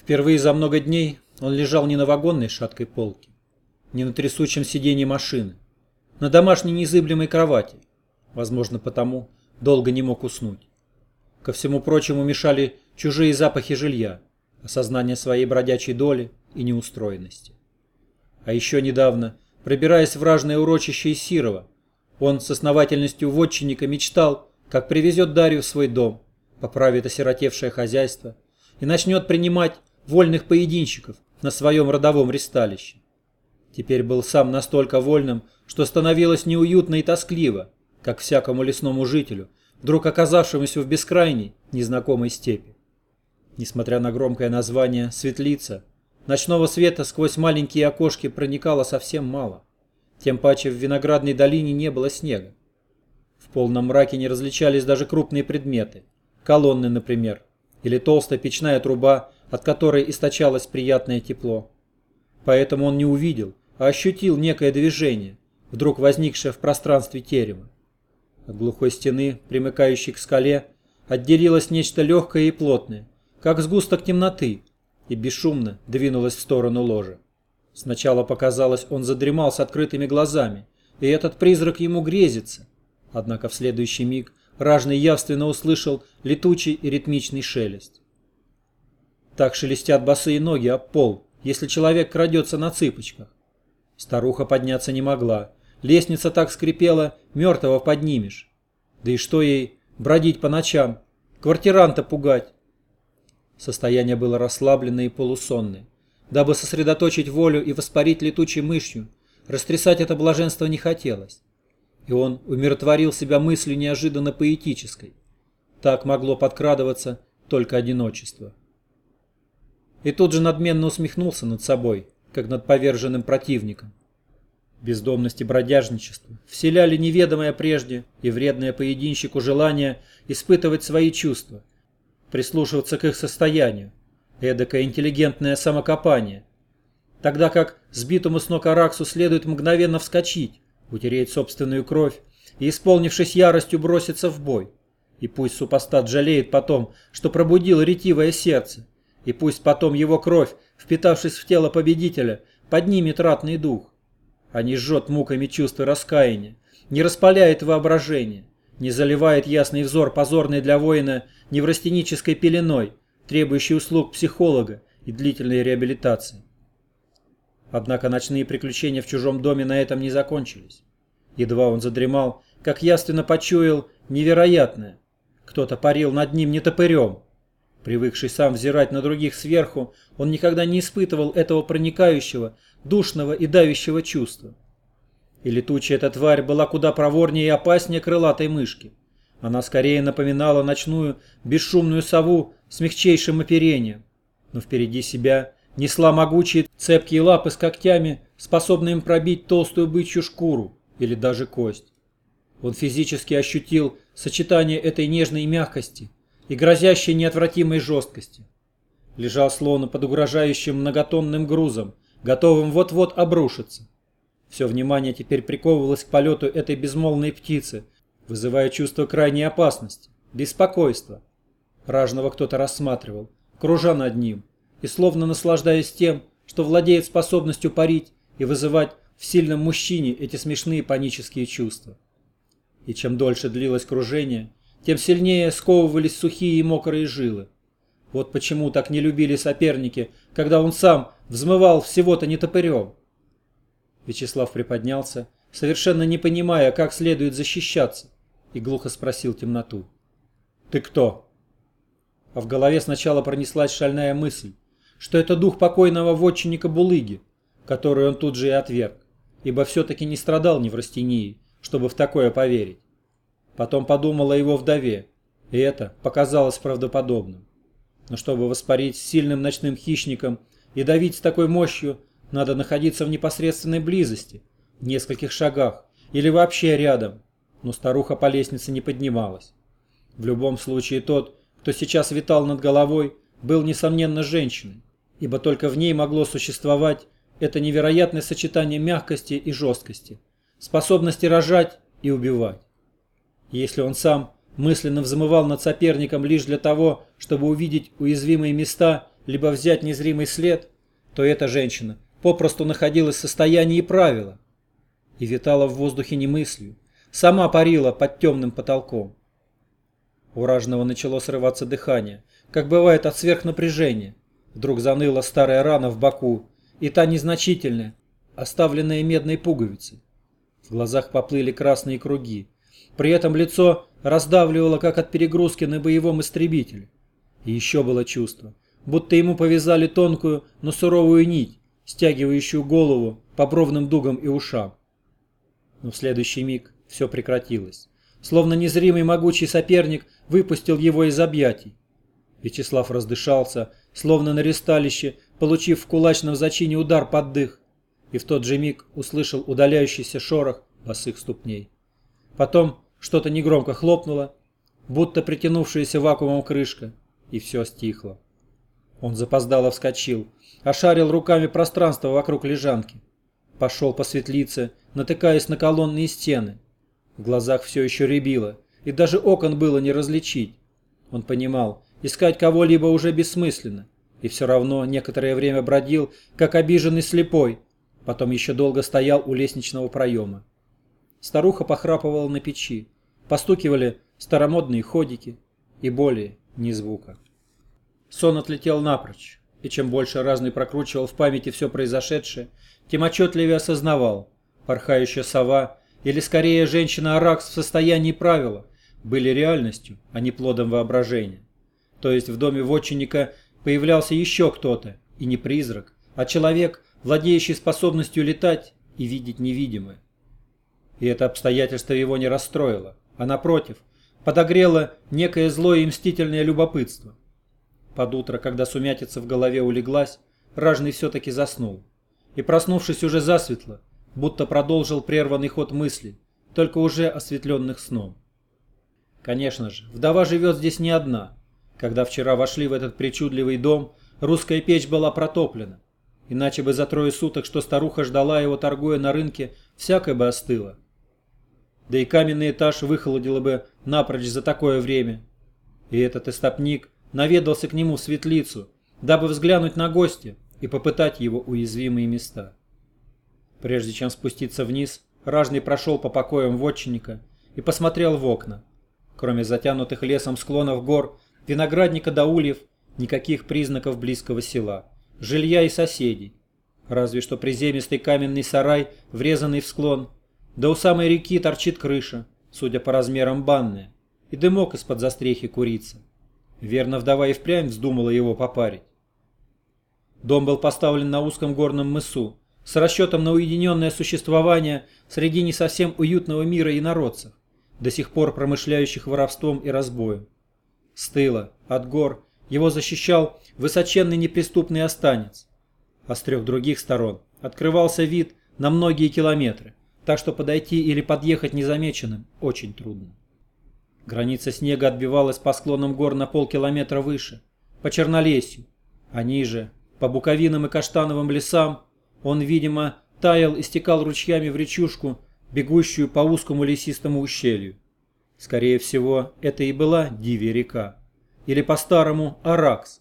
Впервые за много дней он лежал не на вагонной шаткой полке, не на трясучем сиденье машины, на домашней незыблемой кровати, возможно потому, долго не мог уснуть. Ко всему прочему мешали чужие запахи жилья, осознание своей бродячей доли и неустроенности. А еще недавно, пробираясь в ражное урочище из Сирова, он с основательностью вотчинника мечтал, как привезет Дарью в свой дом, поправит осиротевшее хозяйство и начнет принимать вольных поединщиков на своем родовом ристалище. Теперь был сам настолько вольным, что становилось неуютно и тоскливо, как всякому лесному жителю, вдруг оказавшемуся в бескрайней, незнакомой степи. Несмотря на громкое название «Светлица», ночного света сквозь маленькие окошки проникало совсем мало. Тем паче в виноградной долине не было снега. В полном мраке не различались даже крупные предметы. Колонны, например, или толстая печная труба, от которой источалось приятное тепло. Поэтому он не увидел, а ощутил некое движение, вдруг возникшее в пространстве терема. От глухой стены, примыкающей к скале, отделилось нечто легкое и плотное, как сгусток темноты, и бесшумно двинулось в сторону ложа. Сначала показалось, он задремал с открытыми глазами, и этот призрак ему грезится. Однако в следующий миг Ражный явственно услышал летучий и ритмичный шелест. Так шелестят босые ноги об пол, если человек крадется на цыпочках. Старуха подняться не могла. Лестница так скрипела, мертвого поднимешь. Да и что ей бродить по ночам, квартиранта пугать? Состояние было расслабленное и полусонное. Дабы сосредоточить волю и воспарить летучей мышью, растрясать это блаженство не хотелось и он умиротворил себя мыслью неожиданно поэтической. Так могло подкрадываться только одиночество. И тут же надменно усмехнулся над собой, как над поверженным противником. Бездомность и бродяжничество вселяли неведомое прежде и вредное поединщику желание испытывать свои чувства, прислушиваться к их состоянию, эдакое интеллигентное самокопание, тогда как сбитому с ног Араксу следует мгновенно вскочить, утереть собственную кровь и, исполнившись яростью, броситься в бой. И пусть супостат жалеет потом, что пробудил ретивое сердце, и пусть потом его кровь, впитавшись в тело победителя, поднимет ратный дух, а не жжет муками чувства раскаяния, не распаляет воображение, не заливает ясный взор, позорный для воина неврастенической пеленой, требующей услуг психолога и длительной реабилитации. Однако ночные приключения в чужом доме на этом не закончились. Едва он задремал, как яственно почуял невероятное. Кто-то парил над ним не топырем. Привыкший сам взирать на других сверху, он никогда не испытывал этого проникающего, душного и давящего чувства. И летучая эта тварь была куда проворнее и опаснее крылатой мышки. Она скорее напоминала ночную, бесшумную сову с мягчайшим оперением. Но впереди себя несла могучие цепкие лапы с когтями, способные им пробить толстую бычью шкуру или даже кость. Он физически ощутил сочетание этой нежной мягкости и грозящей неотвратимой жесткости. Лежал словно под угрожающим многотонным грузом, готовым вот-вот обрушиться. Все внимание теперь приковывалось к полету этой безмолвной птицы, вызывая чувство крайней опасности, беспокойства. Ражного кто-то рассматривал, кружа над ним, и словно наслаждаясь тем, что владеет способностью парить и вызывать в сильном мужчине эти смешные панические чувства. И чем дольше длилось кружение, тем сильнее сковывались сухие и мокрые жилы. Вот почему так не любили соперники, когда он сам взмывал всего-то не топырем. Вячеслав приподнялся, совершенно не понимая, как следует защищаться, и глухо спросил темноту. «Ты кто?» А в голове сначала пронеслась шальная мысль, что это дух покойного вотчинника Булыги, который он тут же и отверг, ибо все-таки не страдал неврастенией, чтобы в такое поверить. Потом подумал о его вдове, и это показалось правдоподобным. Но чтобы воспарить сильным ночным хищником и давить с такой мощью, надо находиться в непосредственной близости, в нескольких шагах или вообще рядом, но старуха по лестнице не поднималась. В любом случае тот, кто сейчас витал над головой, был, несомненно, женщиной ибо только в ней могло существовать это невероятное сочетание мягкости и жесткости, способности рожать и убивать. Если он сам мысленно взмывал над соперником лишь для того, чтобы увидеть уязвимые места либо взять незримый след, то эта женщина попросту находилась в состоянии правила и витала в воздухе не мыслью, сама парила под темным потолком. У ражного начало срываться дыхание, как бывает от сверхнапряжения. Вдруг заныла старая рана в боку, и та незначительная, оставленная медной пуговицей. В глазах поплыли красные круги. При этом лицо раздавливало, как от перегрузки на боевом истребителе. И еще было чувство, будто ему повязали тонкую, но суровую нить, стягивающую голову по бровным дугам и ушам. Но в следующий миг все прекратилось. Словно незримый могучий соперник выпустил его из объятий. Вячеслав раздышался, словно на ресталище, получив в кулачном зачине удар под дых, и в тот же миг услышал удаляющийся шорох босых ступней. Потом что-то негромко хлопнуло, будто притянувшаяся вакуумом крышка, и все стихло. Он запоздало вскочил, ошарил руками пространство вокруг лежанки. Пошел по светлице, натыкаясь на колонны и стены. В глазах все еще рябило, и даже окон было не различить. Он понимал, искать кого-либо уже бессмысленно, и все равно некоторое время бродил, как обиженный слепой, потом еще долго стоял у лестничного проема. Старуха похрапывала на печи, постукивали старомодные ходики, и более ни звука. Сон отлетел напрочь, и чем больше разный прокручивал в памяти все произошедшее, тем отчетливее осознавал, порхающая сова или скорее женщина Аракс в состоянии правила были реальностью, а не плодом воображения. То есть в доме вотчинника появлялся еще кто-то, и не призрак, а человек, владеющий способностью летать и видеть невидимое. И это обстоятельство его не расстроило, а напротив, подогрело некое злое и мстительное любопытство. Под утро, когда сумятица в голове улеглась, Ражный все-таки заснул. И проснувшись уже засветло, будто продолжил прерванный ход мыслей, только уже осветленных сном. Конечно же, вдова живет здесь не одна. Когда вчера вошли в этот причудливый дом, русская печь была протоплена. Иначе бы за трое суток, что старуха ждала его, торгуя на рынке, всякое бы остыло. Да и каменный этаж выхолодило бы напрочь за такое время. И этот истопник наведался к нему в светлицу, дабы взглянуть на гостя и попытать его уязвимые места. Прежде чем спуститься вниз, Ражный прошел по покоям вотчинника и посмотрел в окна. Кроме затянутых лесом склонов гор, виноградника до ульев, никаких признаков близкого села, жилья и соседей. Разве что приземистый каменный сарай, врезанный в склон, да у самой реки торчит крыша, судя по размерам банная, и дымок из-под застрехи курица. Верно, вдова и впрямь вздумала его попарить. Дом был поставлен на узком горном мысу, с расчетом на уединенное существование среди не совсем уютного мира инородцев, до сих пор промышляющих воровством и разбоем. С тыла, от гор, его защищал высоченный неприступный останец, а с трех других сторон открывался вид на многие километры, так что подойти или подъехать незамеченным очень трудно. Граница снега отбивалась по склонам гор на полкилометра выше, по Чернолесью, а ниже, по буковинам и каштановым лесам, он, видимо, таял и стекал ручьями в речушку, бегущую по узкому лесистому ущелью. Скорее всего, это и была Дивия река. Или по-старому Аракс.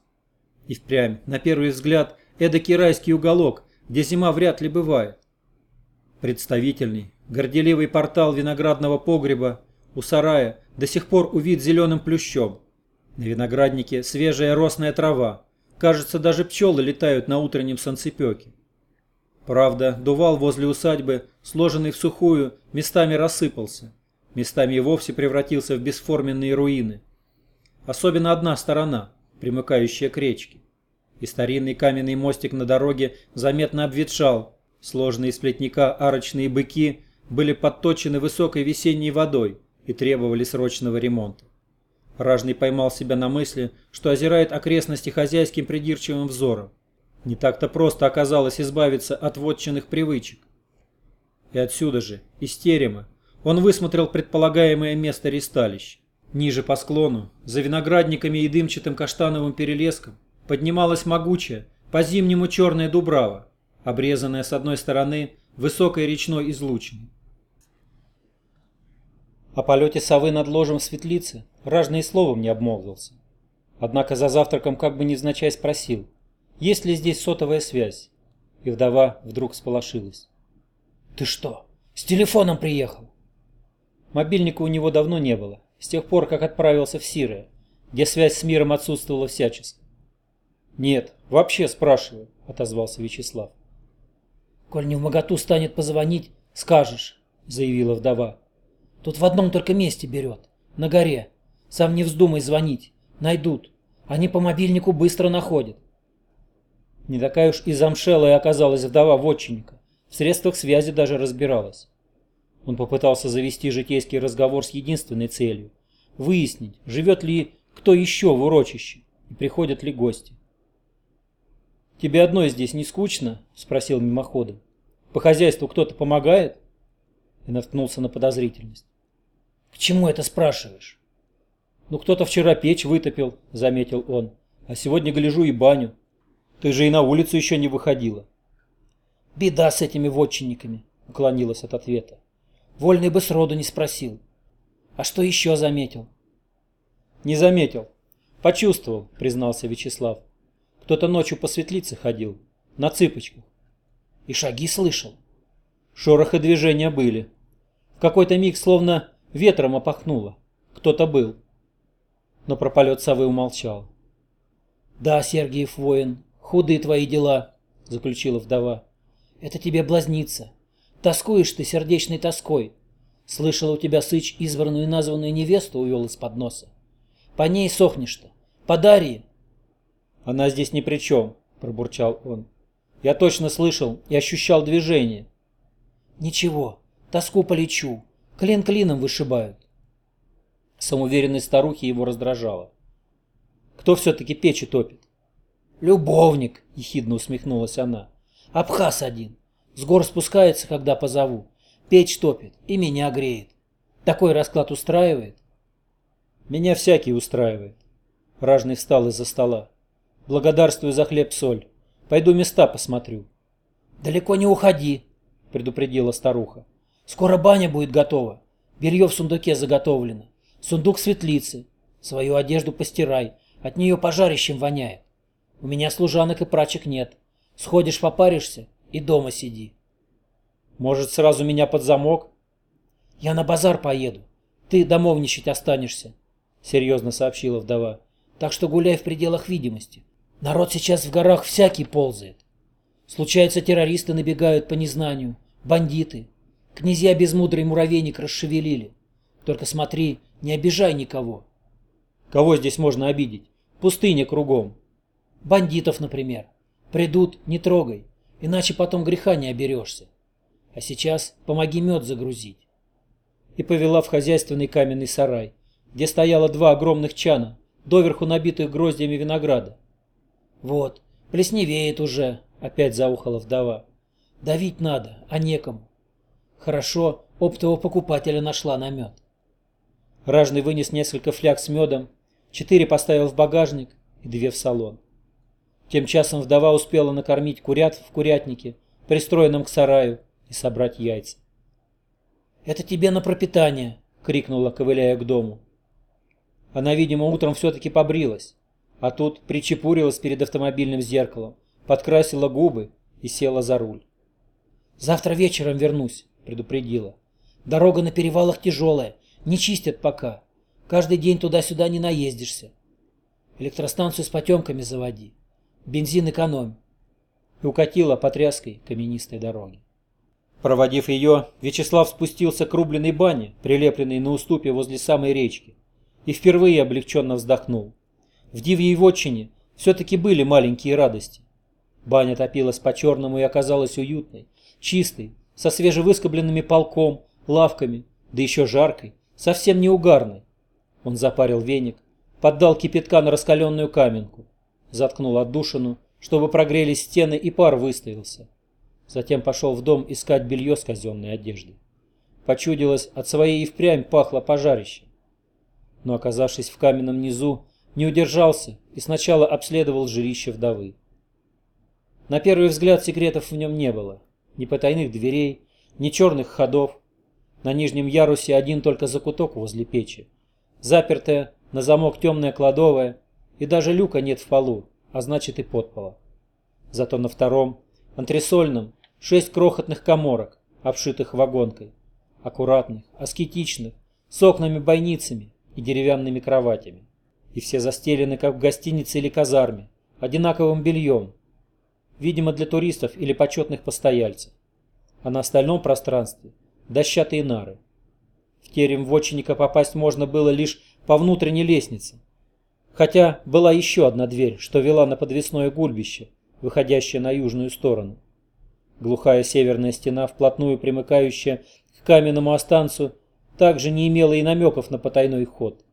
И впрямь, на первый взгляд, эдакий райский уголок, где зима вряд ли бывает. Представительный, горделивый портал виноградного погреба у сарая до сих пор увид зеленым плющом. На винограднике свежая росная трава. Кажется, даже пчелы летают на утреннем солнцепеке. Правда, дувал возле усадьбы, сложенный в сухую, местами рассыпался. Местами и вовсе превратился в бесформенные руины. Особенно одна сторона, примыкающая к речке. И старинный каменный мостик на дороге заметно обветшал. Сложные из плетника арочные быки были подточены высокой весенней водой и требовали срочного ремонта. Ражный поймал себя на мысли, что озирает окрестности хозяйским придирчивым взором. Не так-то просто оказалось избавиться от вотчинных привычек. И отсюда же, из терема, он высмотрел предполагаемое место ресталища. Ниже по склону, за виноградниками и дымчатым каштановым перелеском, поднималась могучая, по-зимнему черная дубрава, обрезанная с одной стороны высокой речной излучиной. О полете совы над ложем светлицы ражный словом не обмолвился. Однако за завтраком как бы невзначай спросил, есть ли здесь сотовая связь, и вдова вдруг сполошилась. «Ты что, с телефоном приехал?» Мобильника у него давно не было, с тех пор, как отправился в Сирия, где связь с миром отсутствовала всячески. «Нет, вообще спрашиваю», — отозвался Вячеслав. «Коль не в моготу станет позвонить, скажешь», — заявила вдова. «Тут в одном только месте берет, на горе. Сам не вздумай звонить, найдут. Они по мобильнику быстро находят». Не такая уж и замшелая оказалась вдова вотчинника. В средствах связи даже разбиралась. Он попытался завести житейский разговор с единственной целью – выяснить, живет ли кто еще в урочище и приходят ли гости. «Тебе одной здесь не скучно?» – спросил мимоходом. «По хозяйству кто-то помогает?» И наткнулся на подозрительность. «К чему это спрашиваешь?» «Ну, кто-то вчера печь вытопил», – заметил он. «А сегодня гляжу и баню. Ты же и на улицу еще не выходила». «Беда с этими вотчинниками», – уклонилась от ответа. Вольный бы сроду не спросил. А что еще заметил? Не заметил. Почувствовал, признался Вячеслав. Кто-то ночью по светлице ходил. На цыпочках. И шаги слышал. Шорох и движения были. В какой-то миг словно ветром опахнуло. Кто-то был. Но про полет совы умолчал. «Да, Сергиев воин, худые твои дела», — заключила вдова. «Это тебе блазнится. Тоскуешь ты сердечной тоской. Слышал, у тебя сыч избранную и названную невесту увел из-под носа. По ней сохнешь-то. По Дарье. Она здесь ни при чем, пробурчал он. Я точно слышал и ощущал движение. Ничего, тоску полечу. Клин клином вышибают. Самоуверенность старухи его раздражала. Кто все-таки печи топит? Любовник, ехидно усмехнулась она. Абхаз один. С гор спускается, когда позову. Печь топит и меня греет. Такой расклад устраивает? Меня всякий устраивает. Ражный встал из-за стола. Благодарствую за хлеб-соль. Пойду места посмотрю. Далеко не уходи, предупредила старуха. Скоро баня будет готова. Белье в сундуке заготовлено. Сундук светлицы. Свою одежду постирай. От нее пожарищем воняет. У меня служанок и прачек нет. Сходишь попаришься и дома сиди. Может, сразу меня под замок? Я на базар поеду. Ты домовничать останешься, серьезно сообщила вдова. Так что гуляй в пределах видимости. Народ сейчас в горах всякий ползает. Случается, террористы набегают по незнанию, бандиты. Князья безмудрый муравейник расшевелили. Только смотри, не обижай никого. Кого здесь можно обидеть? Пустыня кругом. Бандитов, например. Придут, не трогай иначе потом греха не оберешься. А сейчас помоги мед загрузить. И повела в хозяйственный каменный сарай, где стояло два огромных чана, доверху набитых гроздьями винограда. Вот, плесневеет уже, опять заухала вдова. Давить надо, а некому. Хорошо, оптового покупателя нашла на мед. Ражный вынес несколько фляг с медом, четыре поставил в багажник и две в салон. Тем часом вдова успела накормить курят в курятнике, пристроенном к сараю, и собрать яйца. «Это тебе на пропитание!» — крикнула, ковыляя к дому. Она, видимо, утром все-таки побрилась, а тут причепурилась перед автомобильным зеркалом, подкрасила губы и села за руль. «Завтра вечером вернусь», — предупредила. «Дорога на перевалах тяжелая, не чистят пока. Каждый день туда-сюда не наездишься. Электростанцию с потемками заводи. Бензин экономь. И укатила по тряской каменистой дороге. Проводив ее, Вячеслав спустился к рубленной бане, прилепленной на уступе возле самой речки, и впервые облегченно вздохнул. В Дивьей вотчине все-таки были маленькие радости. Баня топилась по-черному и оказалась уютной, чистой, со свежевыскобленными полком, лавками, да еще жаркой, совсем не угарной. Он запарил веник, поддал кипятка на раскаленную каменку, заткнул отдушину, чтобы прогрелись стены и пар выставился. Затем пошел в дом искать белье с казенной одежды. Почудилось, от своей и впрямь пахло пожарище. Но, оказавшись в каменном низу, не удержался и сначала обследовал жилище вдовы. На первый взгляд секретов в нем не было. Ни потайных дверей, ни черных ходов. На нижнем ярусе один только закуток возле печи. Запертая на замок темная кладовая и даже люка нет в полу, а значит и подпола. Зато на втором, антресольном, шесть крохотных коморок, обшитых вагонкой, аккуратных, аскетичных, с окнами-бойницами и деревянными кроватями. И все застелены, как в гостинице или казарме, одинаковым бельем, видимо для туристов или почетных постояльцев. А на остальном пространстве дощатые нары. В терем вотчинника попасть можно было лишь по внутренней лестнице, хотя была еще одна дверь, что вела на подвесное гульбище, выходящее на южную сторону. Глухая северная стена, вплотную примыкающая к каменному останцу, также не имела и намеков на потайной ход.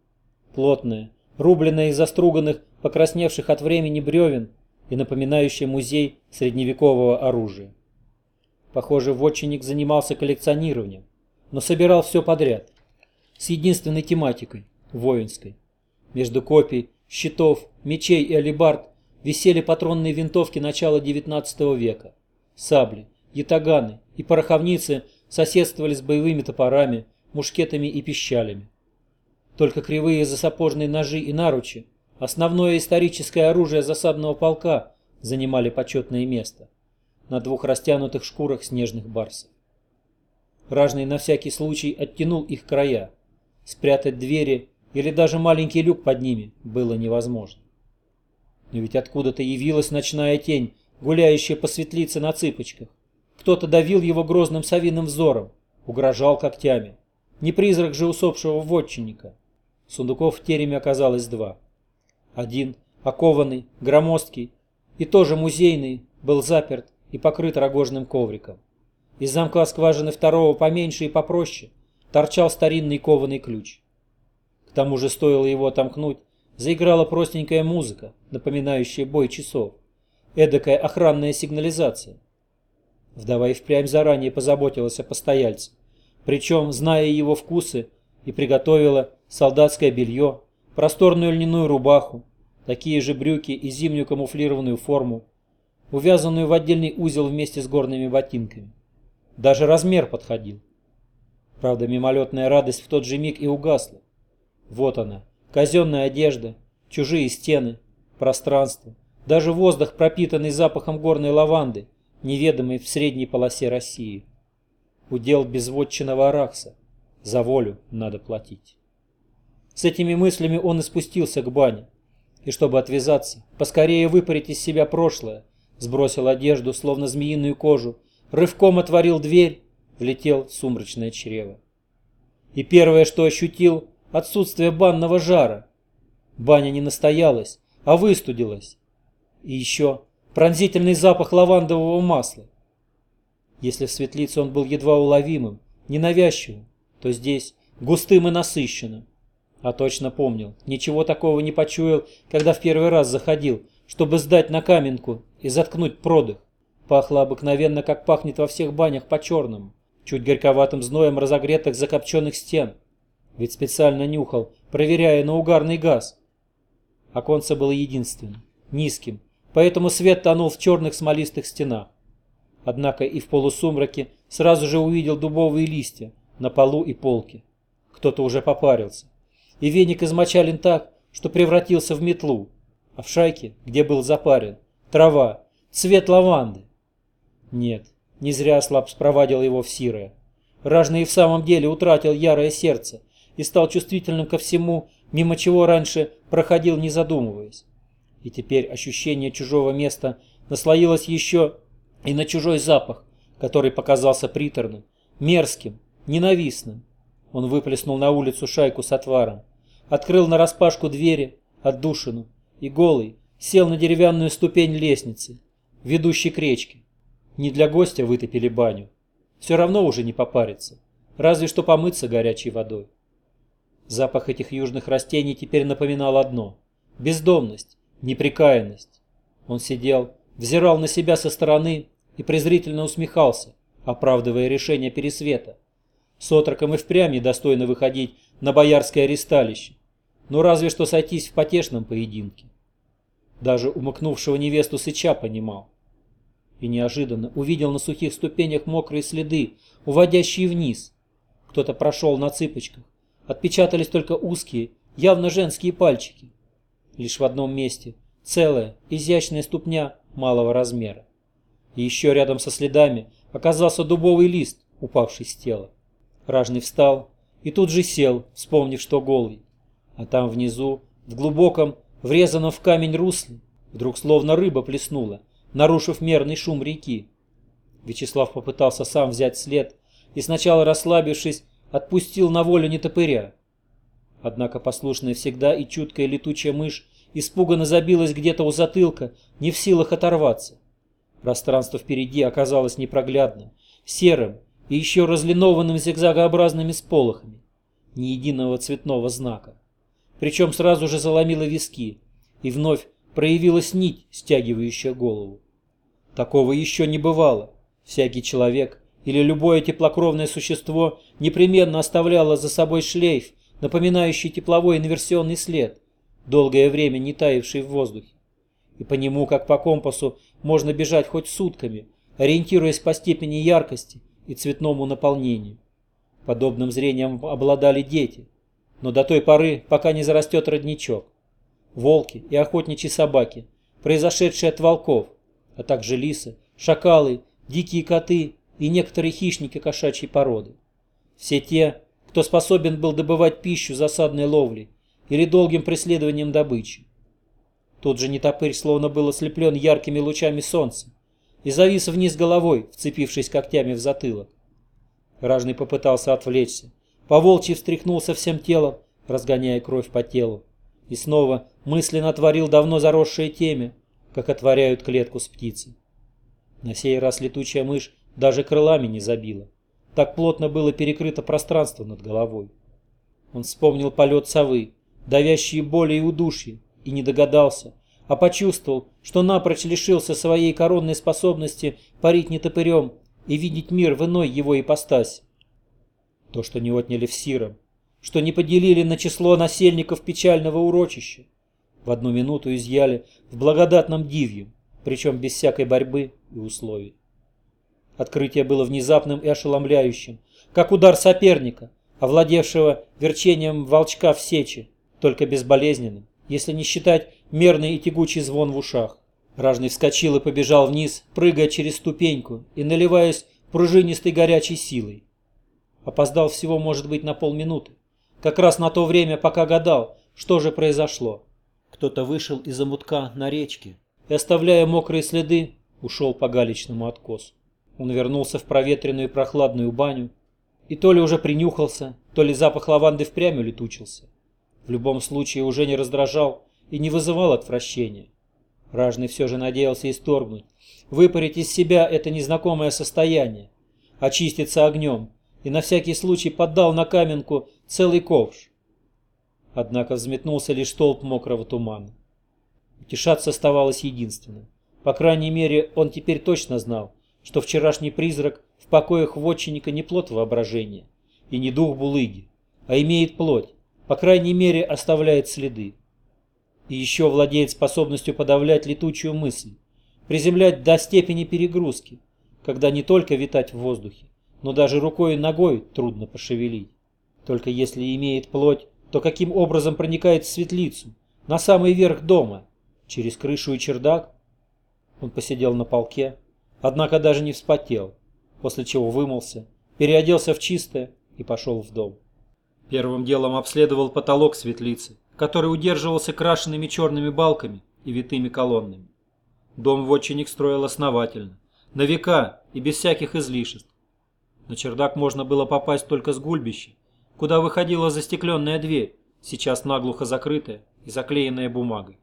Плотная, рубленная из заструганных, покрасневших от времени бревен и напоминающая музей средневекового оружия. Похоже, вотчинник занимался коллекционированием, но собирал все подряд, с единственной тематикой – воинской. Между копий, щитов, мечей и алибард висели патронные винтовки начала XIX века. Сабли, ятаганы и пороховницы соседствовали с боевыми топорами, мушкетами и пищалями. Только кривые засапожные ножи и наручи, основное историческое оружие засадного полка, занимали почетное место на двух растянутых шкурах снежных барсов. Ражный на всякий случай оттянул их края. Спрятать двери или даже маленький люк под ними было невозможно. Но ведь откуда-то явилась ночная тень, гуляющая по светлице на цыпочках. Кто-то давил его грозным совиным взором, угрожал когтями. Не призрак же усопшего вотчинника. Сундуков в тереме оказалось два. Один, окованный, громоздкий и тоже музейный, был заперт и покрыт рогожным ковриком. Из замка скважины второго поменьше и попроще торчал старинный кованый ключ. К тому же стоило его отомкнуть, заиграла простенькая музыка, напоминающая бой часов. Эдакая охранная сигнализация. Вдова и впрямь заранее позаботилась о постояльце причем, зная его вкусы, и приготовила солдатское белье, просторную льняную рубаху, такие же брюки и зимнюю камуфлированную форму, увязанную в отдельный узел вместе с горными ботинками. Даже размер подходил. Правда, мимолетная радость в тот же миг и угасла. Вот она, казенная одежда, чужие стены, пространство, даже воздух, пропитанный запахом горной лаванды, неведомый в средней полосе России удел безводчиного Аракса. За волю надо платить. С этими мыслями он и спустился к бане. И чтобы отвязаться, поскорее выпарить из себя прошлое, сбросил одежду, словно змеиную кожу, рывком отворил дверь, влетел в сумрачное чрево. И первое, что ощутил, отсутствие банного жара. Баня не настоялась, а выстудилась. И еще пронзительный запах лавандового масла. Если в светлице он был едва уловимым, ненавязчивым, то здесь густым и насыщенным. А точно помнил, ничего такого не почуял, когда в первый раз заходил, чтобы сдать на каменку и заткнуть продых. Пахло обыкновенно, как пахнет во всех банях по-черному, чуть горьковатым зноем разогретых закопченных стен. Ведь специально нюхал, проверяя на угарный газ. Оконце было единственным, низким, поэтому свет тонул в черных смолистых стенах. Однако и в полусумраке сразу же увидел дубовые листья на полу и полке. Кто-то уже попарился. И веник измочален так, что превратился в метлу. А в шайке, где был запарен, трава, цвет лаванды. Нет, не зря Слаб спровадил его в сирое. Ражный и в самом деле утратил ярое сердце и стал чувствительным ко всему, мимо чего раньше проходил не задумываясь. И теперь ощущение чужого места наслоилось еще и на чужой запах, который показался приторным, мерзким, ненавистным. Он выплеснул на улицу шайку с отваром, открыл нараспашку двери, отдушину и голый сел на деревянную ступень лестницы, ведущей к речке. Не для гостя вытопили баню. Все равно уже не попариться, разве что помыться горячей водой. Запах этих южных растений теперь напоминал одно – бездомность, неприкаянность. Он сидел, взирал на себя со стороны и презрительно усмехался, оправдывая решение Пересвета. С отроком и впрямь недостойно выходить на боярское аресталище, но разве что сойтись в потешном поединке. Даже умыкнувшего невесту Сыча понимал. И неожиданно увидел на сухих ступенях мокрые следы, уводящие вниз. Кто-то прошел на цыпочках. Отпечатались только узкие, явно женские пальчики. лишь в одном месте, целая, изящная ступня малого размера. И еще рядом со следами оказался дубовый лист, упавший с тела. Ражный встал и тут же сел, вспомнив, что голый. А там внизу, в глубоком, врезанном в камень русле, вдруг словно рыба плеснула, нарушив мерный шум реки. Вячеслав попытался сам взять след и сначала, расслабившись, отпустил на волю нетопыря. Однако послушная всегда и чуткая летучая мышь испуганно забилась где-то у затылка, не в силах оторваться. Пространство впереди оказалось непроглядным, серым и еще разлинованным зигзагообразными сполохами. Ни единого цветного знака. Причем сразу же заломило виски, и вновь проявилась нить, стягивающая голову. Такого еще не бывало. Всякий человек или любое теплокровное существо непременно оставляло за собой шлейф, напоминающий тепловой инверсионный след, долгое время не таявший в воздухе. И по нему, как по компасу, можно бежать хоть сутками, ориентируясь по степени яркости и цветному наполнению. Подобным зрением обладали дети, но до той поры, пока не зарастет родничок. Волки и охотничьи собаки, произошедшие от волков, а также лисы, шакалы, дикие коты и некоторые хищники кошачьей породы. Все те, кто способен был добывать пищу засадной ловлей или долгим преследованием добычи. Тот же нетопырь словно был ослеплен яркими лучами солнца и завис вниз головой, вцепившись когтями в затылок. Ражный попытался отвлечься, поволчьи встряхнулся всем телом, разгоняя кровь по телу, и снова мысленно отворил давно заросшее темя, как отворяют клетку с птицей. На сей раз летучая мышь даже крылами не забила. Так плотно было перекрыто пространство над головой. Он вспомнил полет совы, давящие боли и удушье, и не догадался, а почувствовал, что напрочь лишился своей коронной способности парить нетопырем и видеть мир в иной его ипостаси. То, что не отняли в сиром, что не поделили на число насельников печального урочища, в одну минуту изъяли в благодатном дивью, причем без всякой борьбы и условий. Открытие было внезапным и ошеломляющим, как удар соперника, овладевшего верчением волчка в сече, только безболезненным, если не считать мерный и тягучий звон в ушах. Ражный вскочил и побежал вниз, прыгая через ступеньку и наливаясь пружинистой горячей силой. Опоздал всего, может быть, на полминуты. Как раз на то время, пока гадал, что же произошло. Кто-то вышел из омутка на речке и, оставляя мокрые следы, ушел по галечному откосу. Он вернулся в проветренную и прохладную баню, и то ли уже принюхался, то ли запах лаванды впрямь улетучился. В любом случае уже не раздражал и не вызывал отвращения. Ражный все же надеялся исторгнуть, выпарить из себя это незнакомое состояние, очиститься огнем, и на всякий случай поддал на каменку целый ковш. Однако взметнулся лишь столб мокрого тумана. Утешаться оставалось единственным. По крайней мере, он теперь точно знал, что вчерашний призрак в покоях вотчинника не плод воображения и не дух булыги, а имеет плоть, по крайней мере оставляет следы. И еще владеет способностью подавлять летучую мысль, приземлять до степени перегрузки, когда не только витать в воздухе, но даже рукой и ногой трудно пошевелить. Только если имеет плоть, то каким образом проникает в светлицу, на самый верх дома, через крышу и чердак? Он посидел на полке, Однако даже не вспотел, после чего вымылся, переоделся в чистое и пошел в дом. Первым делом обследовал потолок светлицы, который удерживался крашенными черными балками и витыми колоннами. Дом вотчинник строил основательно, на века и без всяких излишеств. На чердак можно было попасть только с гульбища, куда выходила застекленная дверь, сейчас наглухо закрытая и заклеенная бумагой.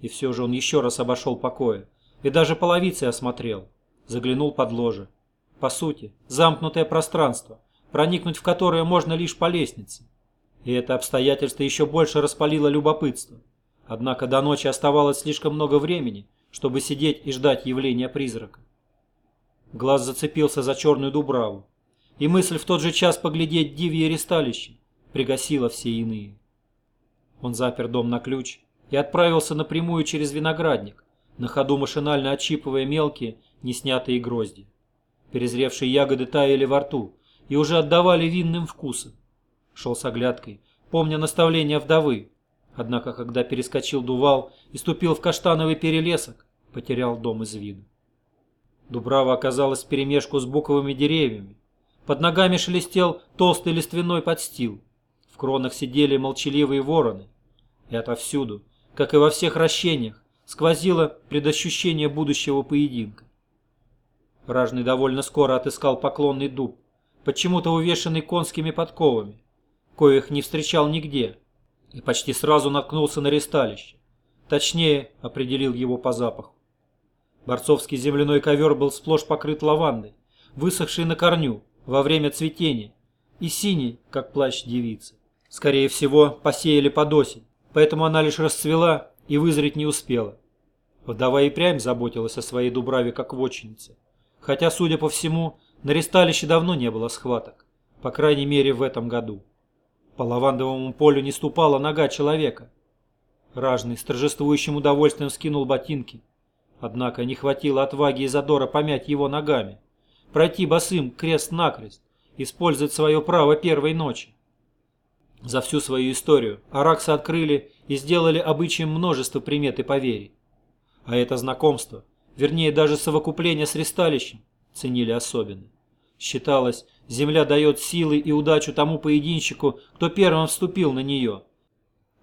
И все же он еще раз обошел покоя и даже половицы осмотрел, заглянул под ложе. По сути, замкнутое пространство, проникнуть в которое можно лишь по лестнице. И это обстоятельство еще больше распалило любопытство. Однако до ночи оставалось слишком много времени, чтобы сидеть и ждать явления призрака. Глаз зацепился за черную дубраву, и мысль в тот же час поглядеть дивье ресталище пригасила все иные. Он запер дом на ключ и отправился напрямую через виноградник, на ходу машинально отщипывая мелкие, неснятые грозди. Перезревшие ягоды таяли во рту и уже отдавали винным вкусом. Шел с оглядкой, помня наставления вдовы, Однако, когда перескочил дувал и ступил в каштановый перелесок, потерял дом из виду. Дубрава оказалась в перемешку с буковыми деревьями. Под ногами шелестел толстый лиственной подстил. В кронах сидели молчаливые вороны. И отовсюду, как и во всех ращениях, сквозило предощущение будущего поединка. Ражный довольно скоро отыскал поклонный дуб, почему-то увешанный конскими подковами, коих не встречал нигде, и почти сразу наткнулся на ресталище. Точнее, определил его по запаху. Борцовский земляной ковер был сплошь покрыт лавандой, высохшей на корню во время цветения, и синий, как плащ девицы. Скорее всего, посеяли под осень, поэтому она лишь расцвела и вызреть не успела. Вдова и прямь заботилась о своей дубраве как вотчинице. Хотя, судя по всему, на ресталище давно не было схваток, по крайней мере в этом году. По лавандовому полю не ступала нога человека. Ражный с торжествующим удовольствием скинул ботинки. Однако не хватило отваги и задора помять его ногами, пройти босым крест-накрест, использовать свое право первой ночи. За всю свою историю Аракса открыли и сделали обычаем множество примет и поверий. А это знакомство, вернее даже совокупление с ресталищем, ценили особенно. Считалось, земля дает силы и удачу тому поединщику, кто первым вступил на нее.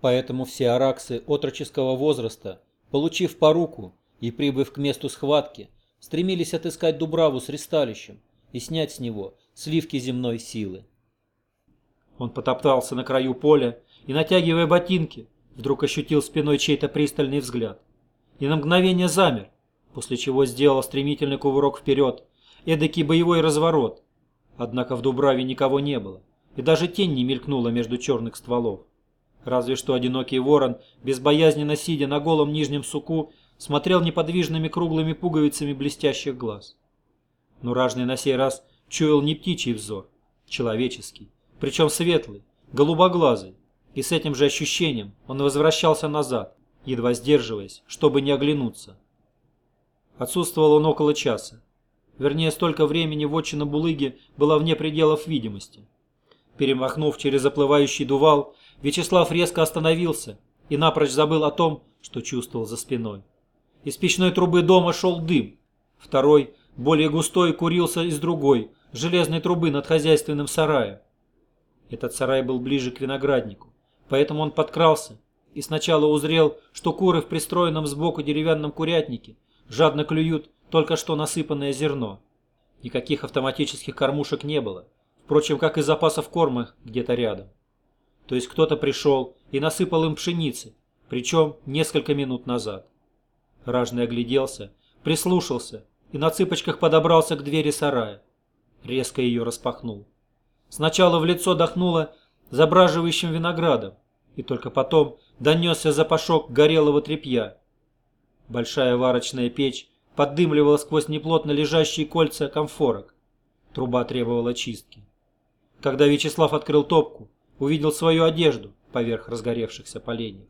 Поэтому все араксы отроческого возраста, получив поруку и прибыв к месту схватки, стремились отыскать Дубраву с ресталищем и снять с него сливки земной силы. Он потоптался на краю поля и, натягивая ботинки, вдруг ощутил спиной чей-то пристальный взгляд. И на мгновение замер, после чего сделал стремительный кувырок вперед, эдакий боевой разворот. Однако в Дубраве никого не было, и даже тень не мелькнула между черных стволов. Разве что одинокий ворон, безбоязненно сидя на голом нижнем суку, смотрел неподвижными круглыми пуговицами блестящих глаз. Но ражный на сей раз чуял не птичий взор, человеческий, причем светлый, голубоглазый, и с этим же ощущением он возвращался назад, едва сдерживаясь, чтобы не оглянуться. Отсутствовал он около часа. Вернее, столько времени вотчина Булыги была вне пределов видимости. Перемахнув через заплывающий дувал, Вячеслав резко остановился и напрочь забыл о том, что чувствовал за спиной. Из печной трубы дома шел дым. Второй, более густой, курился из другой, железной трубы над хозяйственным сараем. Этот сарай был ближе к винограднику, поэтому он подкрался и сначала узрел, что куры в пристроенном сбоку деревянном курятнике жадно клюют только что насыпанное зерно. Никаких автоматических кормушек не было, впрочем, как и запасов корма где-то рядом. То есть кто-то пришел и насыпал им пшеницы, причем несколько минут назад. Ражный огляделся, прислушался и на цыпочках подобрался к двери сарая. Резко ее распахнул. Сначала в лицо дохнуло забраживающим виноградом, и только потом донесся запашок горелого тряпья. Большая варочная печь поддымливала сквозь неплотно лежащие кольца комфорок. Труба требовала чистки. Когда Вячеслав открыл топку, увидел свою одежду поверх разгоревшихся поленьев.